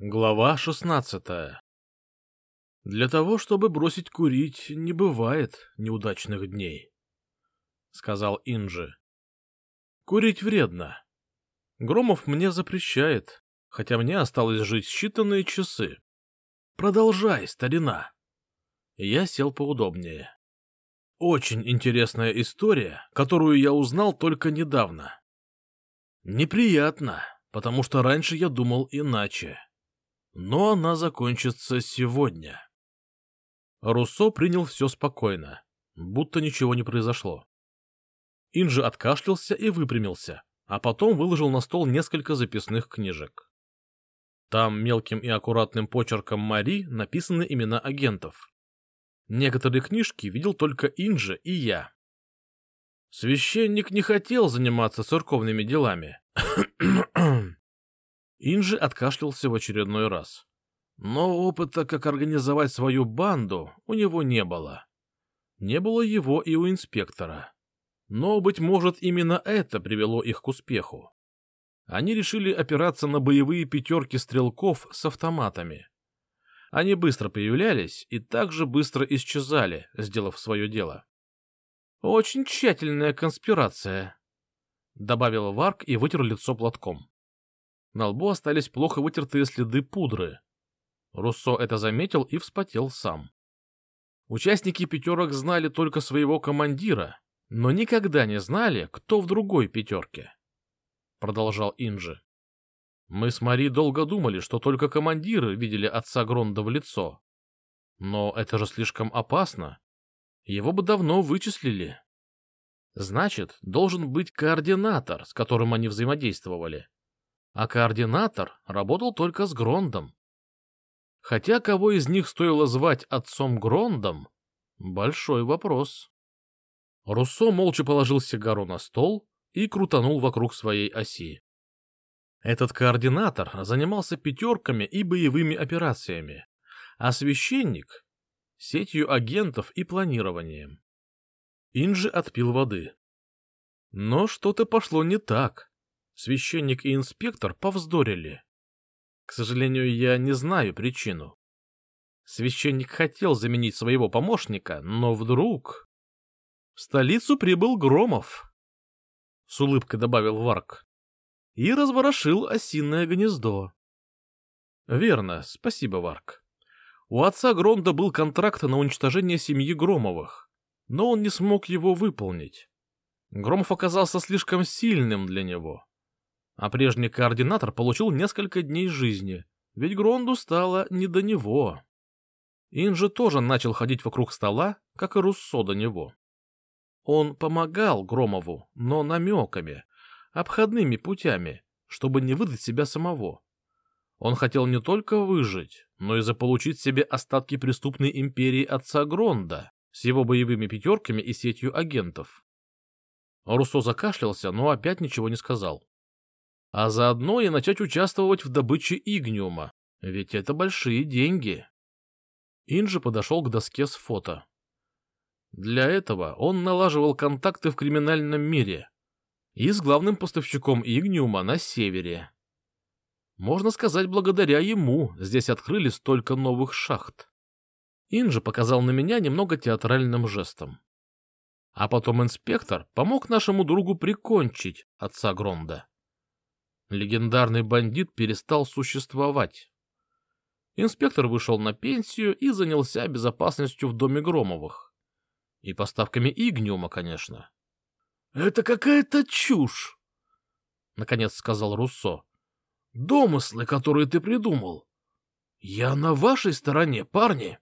Глава шестнадцатая Для того, чтобы бросить курить, не бывает неудачных дней, — сказал Инжи. Курить вредно. Громов мне запрещает, хотя мне осталось жить считанные часы. Продолжай, старина. Я сел поудобнее. Очень интересная история, которую я узнал только недавно. Неприятно, потому что раньше я думал иначе но она закончится сегодня. Руссо принял все спокойно, будто ничего не произошло. Инжи откашлялся и выпрямился, а потом выложил на стол несколько записных книжек. Там мелким и аккуратным почерком Мари написаны имена агентов. Некоторые книжки видел только Инжи и я. Священник не хотел заниматься церковными делами. Инжи откашлялся в очередной раз. Но опыта, как организовать свою банду, у него не было. Не было его и у инспектора. Но, быть может, именно это привело их к успеху. Они решили опираться на боевые пятерки стрелков с автоматами. Они быстро появлялись и также быстро исчезали, сделав свое дело. «Очень тщательная конспирация», — добавил Варк и вытер лицо платком. На лбу остались плохо вытертые следы пудры. Руссо это заметил и вспотел сам. Участники пятерок знали только своего командира, но никогда не знали, кто в другой пятерке. Продолжал Инжи. Мы с Мари долго думали, что только командиры видели отца Гронда в лицо. Но это же слишком опасно. Его бы давно вычислили. Значит, должен быть координатор, с которым они взаимодействовали а координатор работал только с Грондом. Хотя кого из них стоило звать отцом Грондом — большой вопрос. Руссо молча положил сигару на стол и крутанул вокруг своей оси. Этот координатор занимался пятерками и боевыми операциями, а священник — сетью агентов и планированием. Инжи отпил воды. Но что-то пошло не так. Священник и инспектор повздорили. К сожалению, я не знаю причину. Священник хотел заменить своего помощника, но вдруг... В столицу прибыл Громов, — с улыбкой добавил Варк, — и разворошил осиное гнездо. Верно, спасибо, Варк. У отца Гронда был контракт на уничтожение семьи Громовых, но он не смог его выполнить. Громов оказался слишком сильным для него а прежний координатор получил несколько дней жизни, ведь Гронду стало не до него. Инжи тоже начал ходить вокруг стола, как и Руссо до него. Он помогал Громову, но намеками, обходными путями, чтобы не выдать себя самого. Он хотел не только выжить, но и заполучить себе остатки преступной империи отца Гронда с его боевыми пятерками и сетью агентов. Руссо закашлялся, но опять ничего не сказал а заодно и начать участвовать в добыче игниума, ведь это большие деньги. Инжи подошел к доске с фото. Для этого он налаживал контакты в криминальном мире и с главным поставщиком игниума на севере. Можно сказать, благодаря ему здесь открыли столько новых шахт. Инжи показал на меня немного театральным жестом. А потом инспектор помог нашему другу прикончить отца Гронда легендарный бандит перестал существовать. Инспектор вышел на пенсию и занялся безопасностью в доме Громовых. И поставками игниума, конечно. — Это какая-то чушь! — наконец сказал Руссо. — Домыслы, которые ты придумал. Я на вашей стороне, парни.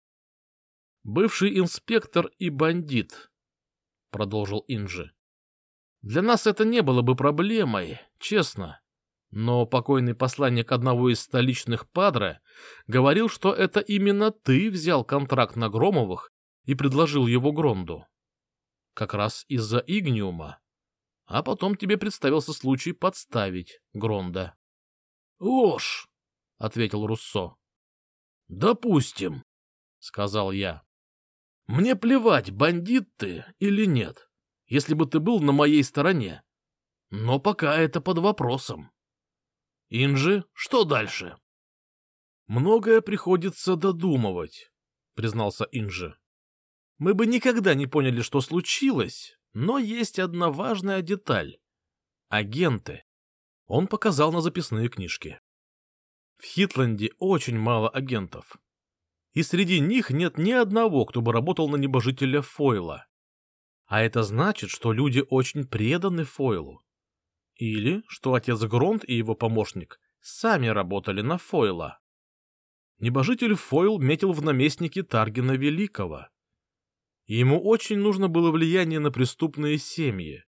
— Бывший инспектор и бандит, — продолжил Инжи. — Для нас это не было бы проблемой, честно. Но покойный посланник одного из столичных падре говорил, что это именно ты взял контракт на Громовых и предложил его Гронду. Как раз из-за Игниума. А потом тебе представился случай подставить Гронда. — Ложь, — ответил Руссо. — Допустим, — сказал я. — Мне плевать, бандит ты или нет, если бы ты был на моей стороне. Но пока это под вопросом. Инжи, что дальше? Многое приходится додумывать, признался Инжи. Мы бы никогда не поняли, что случилось, но есть одна важная деталь. Агенты. Он показал на записные книжки. В Хитленде очень мало агентов. И среди них нет ни одного, кто бы работал на небожителя Фойла. А это значит, что люди очень преданы Фойлу. Или что отец Гронт и его помощник сами работали на Фойла. Небожитель Фойл метил в наместники Таргина Великого. Ему очень нужно было влияние на преступные семьи.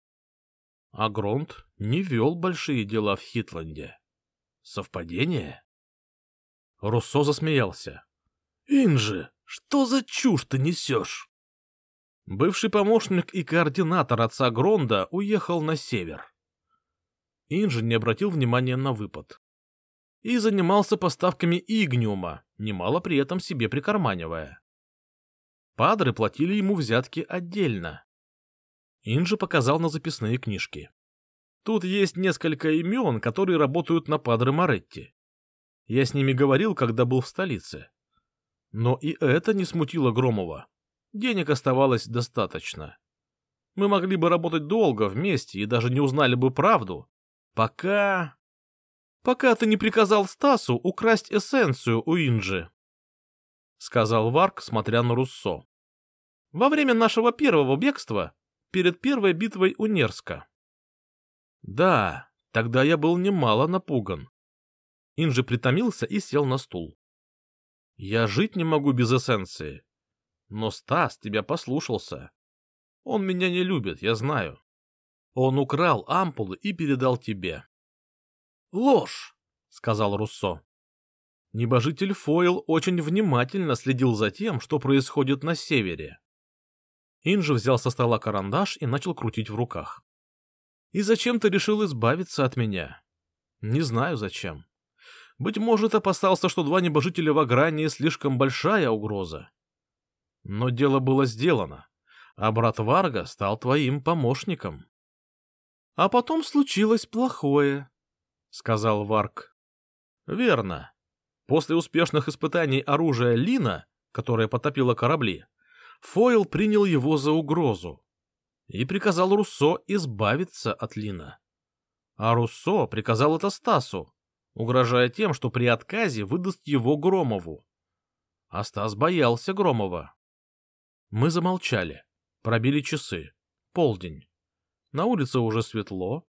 А Гронт не вел большие дела в Хитланде. Совпадение? Руссо засмеялся. «Инжи, что за чушь ты несешь?» Бывший помощник и координатор отца Гронда уехал на север. Инжи не обратил внимания на выпад. И занимался поставками игниума, немало при этом себе прикарманивая. Падры платили ему взятки отдельно. Инжи показал на записные книжки. Тут есть несколько имен, которые работают на Падре Моретти. Я с ними говорил, когда был в столице. Но и это не смутило Громова. Денег оставалось достаточно. Мы могли бы работать долго вместе и даже не узнали бы правду, пока... Пока ты не приказал Стасу украсть эссенцию у Инджи, — сказал Варк, смотря на Руссо. Во время нашего первого бегства, перед первой битвой у Нерска. Да, тогда я был немало напуган. Инжи притомился и сел на стул. Я жить не могу без эссенции. Но Стас тебя послушался. Он меня не любит, я знаю. Он украл ампулы и передал тебе. — Ложь, — сказал Руссо. Небожитель Фойл очень внимательно следил за тем, что происходит на севере. Инжи взял со стола карандаш и начал крутить в руках. — И зачем ты решил избавиться от меня? — Не знаю зачем. Быть может, опасался, что два небожителя в Агрании слишком большая угроза. Но дело было сделано, а брат Варга стал твоим помощником. — А потом случилось плохое, — сказал Варг. — Верно. После успешных испытаний оружия Лина, которое потопило корабли, Фойл принял его за угрозу и приказал Руссо избавиться от Лина. А Руссо приказал это Стасу, угрожая тем, что при отказе выдаст его Громову. А Стас боялся Громова. Мы замолчали, пробили часы. Полдень. На улице уже светло.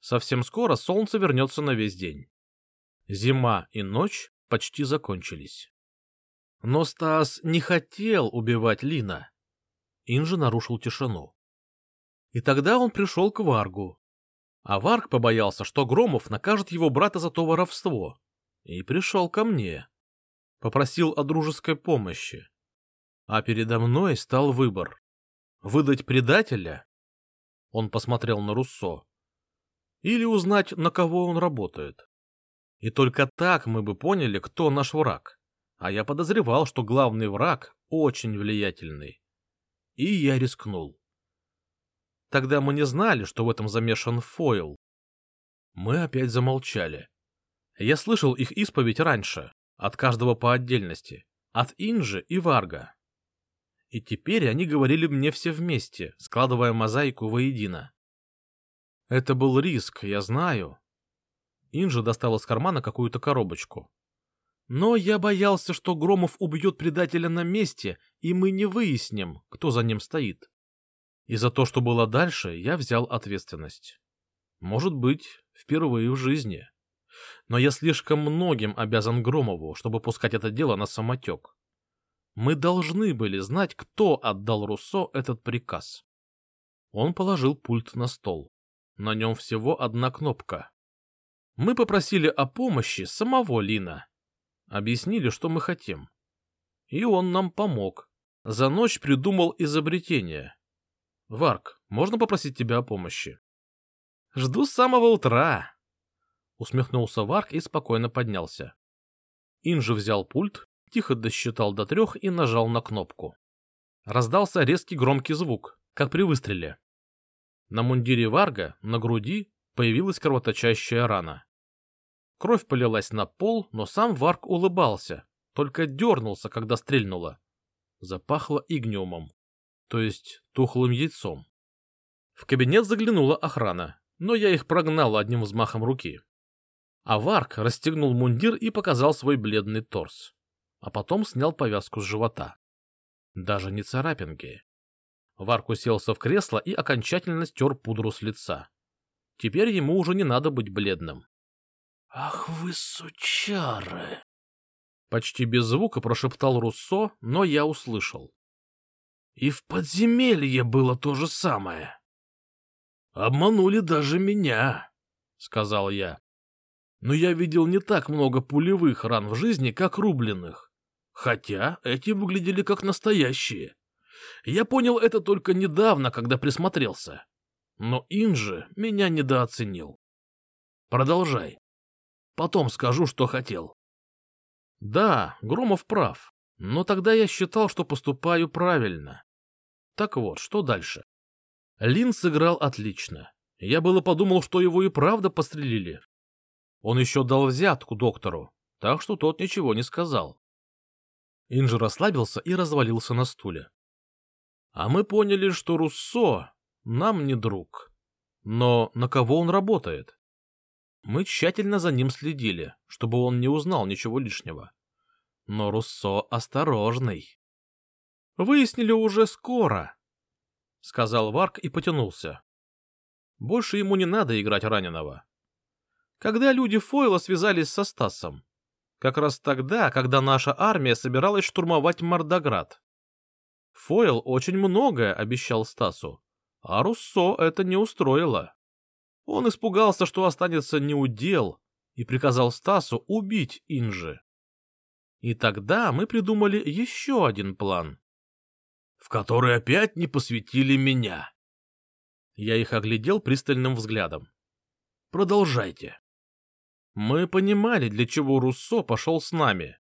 Совсем скоро солнце вернется на весь день. Зима и ночь почти закончились. Но Стас не хотел убивать Лина. Инжи нарушил тишину. И тогда он пришел к Варгу, а Варг побоялся, что Громов накажет его брата за то воровство, и пришел ко мне. Попросил о дружеской помощи. А передо мной стал выбор. Выдать предателя? Он посмотрел на Руссо. Или узнать, на кого он работает. И только так мы бы поняли, кто наш враг. А я подозревал, что главный враг очень влиятельный. И я рискнул. Тогда мы не знали, что в этом замешан Фойл. Мы опять замолчали. Я слышал их исповедь раньше, от каждого по отдельности, от Инжи и Варга. И теперь они говорили мне все вместе, складывая мозаику воедино. Это был риск, я знаю. Инжа достал из кармана какую-то коробочку. Но я боялся, что Громов убьет предателя на месте, и мы не выясним, кто за ним стоит. И за то, что было дальше, я взял ответственность. Может быть, впервые в жизни. Но я слишком многим обязан Громову, чтобы пускать это дело на самотек. Мы должны были знать, кто отдал Руссо этот приказ. Он положил пульт на стол. На нем всего одна кнопка. Мы попросили о помощи самого Лина. Объяснили, что мы хотим. И он нам помог. За ночь придумал изобретение. Варк, можно попросить тебя о помощи? Жду с самого утра. Усмехнулся Варк и спокойно поднялся. Инжи взял пульт, тихо досчитал до трех и нажал на кнопку. Раздался резкий громкий звук, как при выстреле. На мундире Варга, на груди, появилась кровоточащая рана. Кровь полилась на пол, но сам Варк улыбался, только дернулся, когда стрельнуло. Запахло игниумом, то есть тухлым яйцом. В кабинет заглянула охрана, но я их прогнал одним взмахом руки. А Варк расстегнул мундир и показал свой бледный торс, а потом снял повязку с живота. Даже не царапинки. Варк уселся в кресло и окончательно стер пудру с лица. Теперь ему уже не надо быть бледным. — Ах вы сучары! Почти без звука прошептал Руссо, но я услышал. И в подземелье было то же самое. Обманули даже меня, сказал я. Но я видел не так много пулевых ран в жизни, как рубленых. Хотя эти выглядели как настоящие. Я понял это только недавно, когда присмотрелся. Но Инжи меня недооценил. Продолжай. Потом скажу, что хотел. Да, Громов прав, но тогда я считал, что поступаю правильно. Так вот, что дальше? Лин сыграл отлично. Я было подумал, что его и правда пострелили. Он еще дал взятку доктору, так что тот ничего не сказал. Инжи расслабился и развалился на стуле. А мы поняли, что Руссо нам не друг. Но на кого он работает? Мы тщательно за ним следили, чтобы он не узнал ничего лишнего. Но Руссо осторожный. Выяснили уже скоро, — сказал Варк и потянулся. Больше ему не надо играть раненого. Когда люди Фойла связались со Стасом? Как раз тогда, когда наша армия собиралась штурмовать Мордоград. Фойл очень многое обещал Стасу, а Руссо это не устроило. Он испугался, что останется неудел, и приказал Стасу убить Инжи. И тогда мы придумали еще один план. В который опять не посвятили меня. Я их оглядел пристальным взглядом. Продолжайте. Мы понимали, для чего Руссо пошел с нами.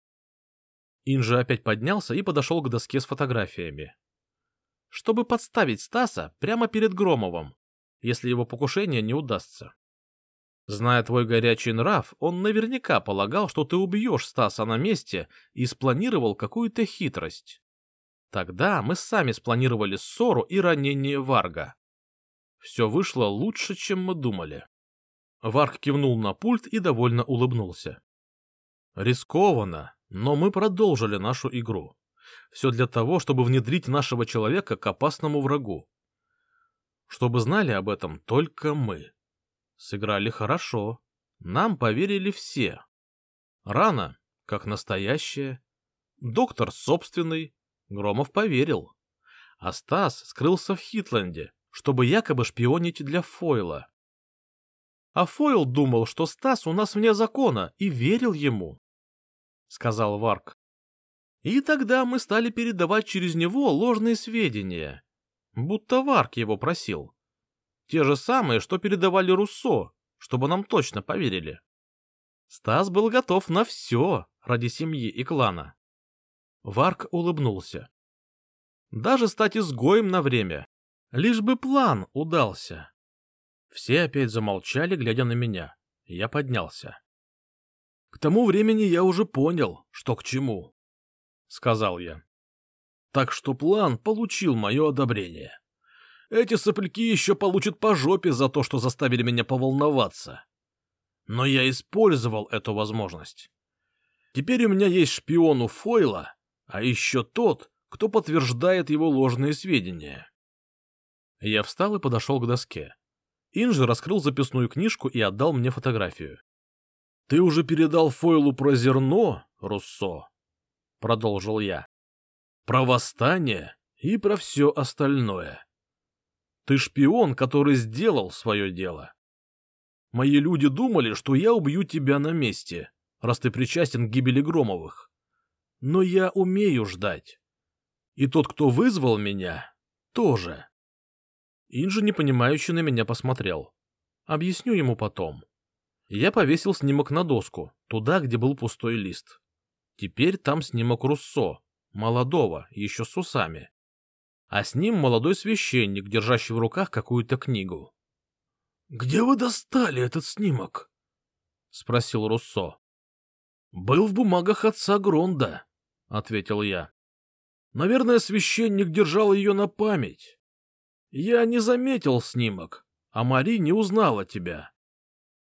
Инжи опять поднялся и подошел к доске с фотографиями. Чтобы подставить Стаса прямо перед Громовым если его покушение не удастся. Зная твой горячий нрав, он наверняка полагал, что ты убьешь Стаса на месте и спланировал какую-то хитрость. Тогда мы сами спланировали ссору и ранение Варга. Все вышло лучше, чем мы думали. Варг кивнул на пульт и довольно улыбнулся. Рискованно, но мы продолжили нашу игру. Все для того, чтобы внедрить нашего человека к опасному врагу чтобы знали об этом только мы. Сыграли хорошо, нам поверили все. Рана, как настоящая. Доктор собственный, Громов поверил. А Стас скрылся в Хитленде, чтобы якобы шпионить для Фойла. А Фойл думал, что Стас у нас вне закона, и верил ему, — сказал Варк. И тогда мы стали передавать через него ложные сведения, Будто Варк его просил. Те же самые, что передавали Руссо, чтобы нам точно поверили. Стас был готов на все ради семьи и клана. Варк улыбнулся. Даже стать изгоем на время, лишь бы план удался. Все опять замолчали, глядя на меня. Я поднялся. — К тому времени я уже понял, что к чему, — сказал я. Так что план получил мое одобрение. Эти сопляки еще получат по жопе за то, что заставили меня поволноваться. Но я использовал эту возможность. Теперь у меня есть шпион у Фойла, а еще тот, кто подтверждает его ложные сведения. Я встал и подошел к доске. Инжи раскрыл записную книжку и отдал мне фотографию. — Ты уже передал Фойлу про зерно, Руссо? — продолжил я про восстание и про все остальное. Ты шпион, который сделал свое дело. Мои люди думали, что я убью тебя на месте, раз ты причастен к гибели Громовых. Но я умею ждать. И тот, кто вызвал меня, тоже. Инжи непонимающе на меня посмотрел. Объясню ему потом. Я повесил снимок на доску, туда, где был пустой лист. Теперь там снимок Руссо, молодого, еще с усами. А с ним молодой священник, держащий в руках какую-то книгу. — Где вы достали этот снимок? — спросил Руссо. — Был в бумагах отца Гронда, — ответил я. — Наверное, священник держал ее на память. Я не заметил снимок, а Мари не узнала тебя.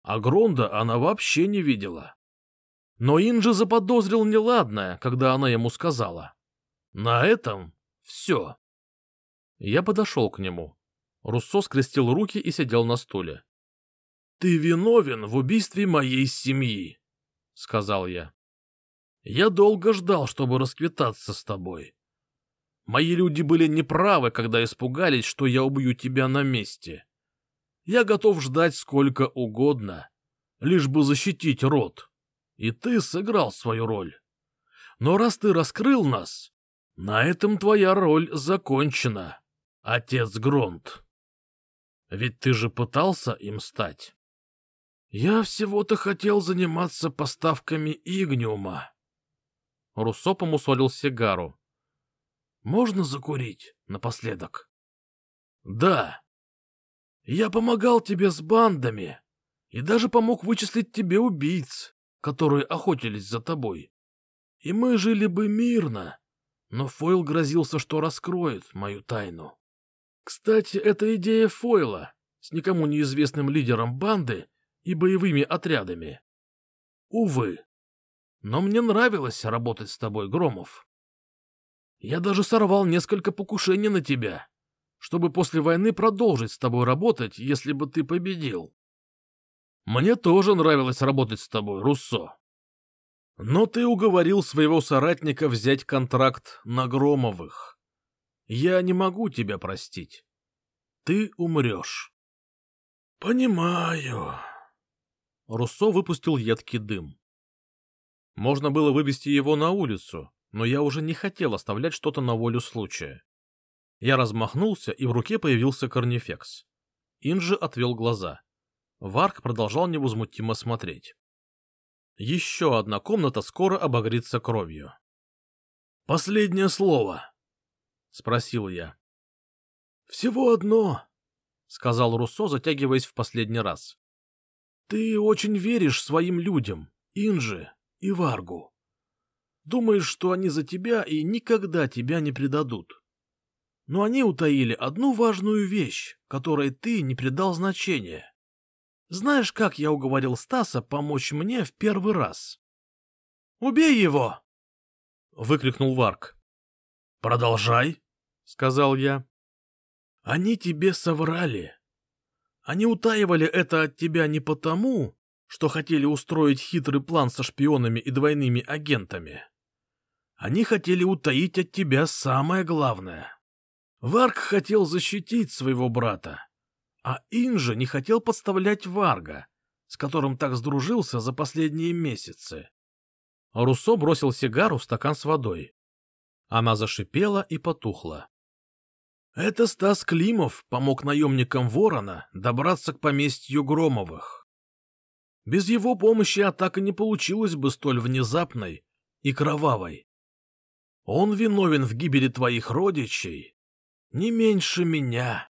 А Гронда она вообще не видела. Но Инджи заподозрил неладное, когда она ему сказала. На этом все. Я подошел к нему. Руссо скрестил руки и сидел на стуле. — Ты виновен в убийстве моей семьи, — сказал я. — Я долго ждал, чтобы расквитаться с тобой. Мои люди были неправы, когда испугались, что я убью тебя на месте. Я готов ждать сколько угодно, лишь бы защитить род. И ты сыграл свою роль. Но раз ты раскрыл нас, на этом твоя роль закончена, отец Гронт. Ведь ты же пытался им стать. Я всего-то хотел заниматься поставками игниума. Руссо помусолил сигару. Можно закурить напоследок? Да. Я помогал тебе с бандами и даже помог вычислить тебе убийц, которые охотились за тобой. И мы жили бы мирно, но Фойл грозился, что раскроет мою тайну. Кстати, это идея Фойла с никому неизвестным лидером банды и боевыми отрядами. Увы. Но мне нравилось работать с тобой, Громов. Я даже сорвал несколько покушений на тебя, чтобы после войны продолжить с тобой работать, если бы ты победил. Мне тоже нравилось работать с тобой, Руссо. Но ты уговорил своего соратника взять контракт на Громовых. Я не могу тебя простить. Ты умрешь. Понимаю. Руссо выпустил едкий дым. Можно было вывести его на улицу, но я уже не хотел оставлять что-то на волю случая. Я размахнулся, и в руке появился корнифекс. Инжи отвел глаза. Варк продолжал невозмутимо смотреть. Еще одна комната скоро обогрится кровью. «Последнее слово», — спросил я. «Всего одно», — сказал Руссо, затягиваясь в последний раз. «Ты очень веришь своим людям, Инже и Варгу. Думаешь, что они за тебя и никогда тебя не предадут. Но они утаили одну важную вещь, которой ты не придал значения. Знаешь, как я уговорил Стаса помочь мне в первый раз? «Убей его!» — выкрикнул Варк. «Продолжай», — сказал я. «Они тебе соврали. Они утаивали это от тебя не потому, что хотели устроить хитрый план со шпионами и двойными агентами. Они хотели утаить от тебя самое главное. Варк хотел защитить своего брата, а Инжа не хотел подставлять Варга, с которым так сдружился за последние месяцы. Руссо бросил сигару в стакан с водой. Она зашипела и потухла. Это Стас Климов помог наемникам Ворона добраться к поместью Громовых. Без его помощи атака не получилась бы столь внезапной и кровавой. Он виновен в гибели твоих родичей не меньше меня.